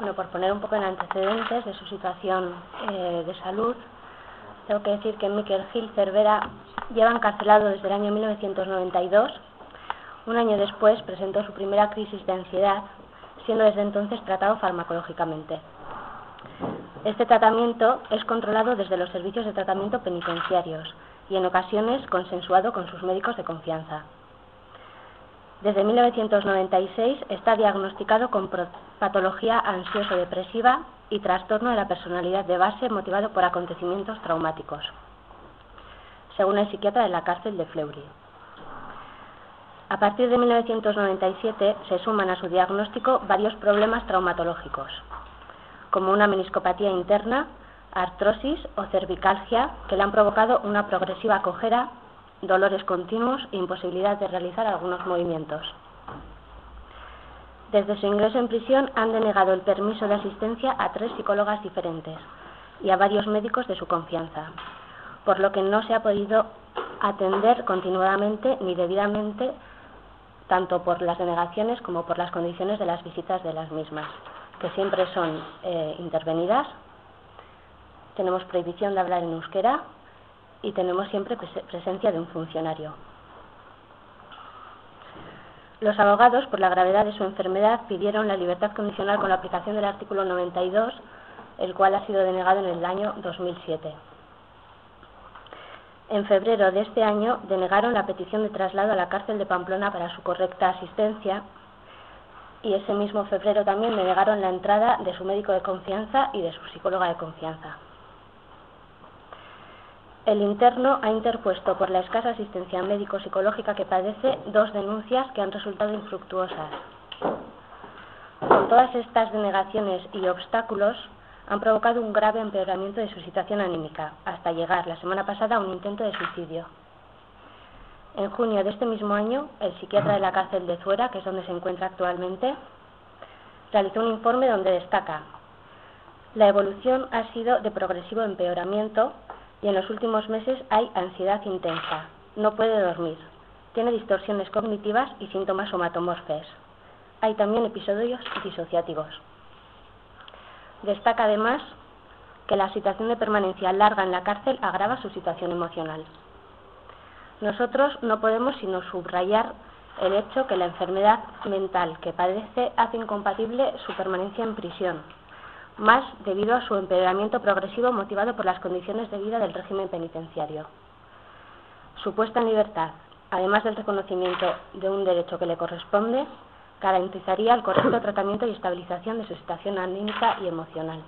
Bueno, por poner un poco en antecedentes de su situación eh, de salud, tengo que decir que Miquel Gil Cervera lleva encarcelado desde el año 1992. Un año después presentó su primera crisis de ansiedad, siendo desde entonces tratado farmacológicamente. Este tratamiento es controlado desde los servicios de tratamiento penitenciarios y en ocasiones consensuado con sus médicos de confianza. Desde 1996 está diagnosticado con patología ansioso-depresiva y trastorno de la personalidad de base motivado por acontecimientos traumáticos, según el psiquiatra de la cárcel de Fleury. A partir de 1997 se suman a su diagnóstico varios problemas traumatológicos, como una meniscopatía interna, artrosis o cervicalgia que le han provocado una progresiva cojera dolores continuos e imposibilidad de realizar algunos movimientos. Desde su ingreso en prisión han denegado el permiso de asistencia a tres psicólogas diferentes y a varios médicos de su confianza, por lo que no se ha podido atender continuadamente ni debidamente tanto por las denegaciones como por las condiciones de las visitas de las mismas, que siempre son eh, intervenidas. Tenemos prohibición de hablar en euskera, y tenemos siempre presencia de un funcionario. Los abogados, por la gravedad de su enfermedad, pidieron la libertad condicional con la aplicación del artículo 92, el cual ha sido denegado en el año 2007. En febrero de este año denegaron la petición de traslado a la cárcel de Pamplona para su correcta asistencia y ese mismo febrero también denegaron la entrada de su médico de confianza y de su psicóloga de confianza. El interno ha interpuesto por la escasa asistencia médico-psicológica que padece dos denuncias que han resultado infructuosas. Con todas estas denegaciones y obstáculos han provocado un grave empeoramiento de su situación anímica, hasta llegar la semana pasada a un intento de suicidio. En junio de este mismo año, el psiquiatra de la cárcel de Zuera, que es donde se encuentra actualmente, realizó un informe donde destaca la evolución ha sido de progresivo empeoramiento y en los últimos meses hay ansiedad intensa. No puede dormir. Tiene distorsiones cognitivas y síntomas somatomorfes. Hay también episodios disociativos. Destaca además que la situación de permanencia larga en la cárcel agrava su situación emocional. Nosotros no podemos sino subrayar el hecho que la enfermedad mental que padece hace incompatible su permanencia en prisión más debido a su empeoramiento progresivo motivado por las condiciones de vida del régimen penitenciario. Su puesta en libertad, además del reconocimiento de un derecho que le corresponde, garantizaría el correcto tratamiento y estabilización de su situación anímica y emocional.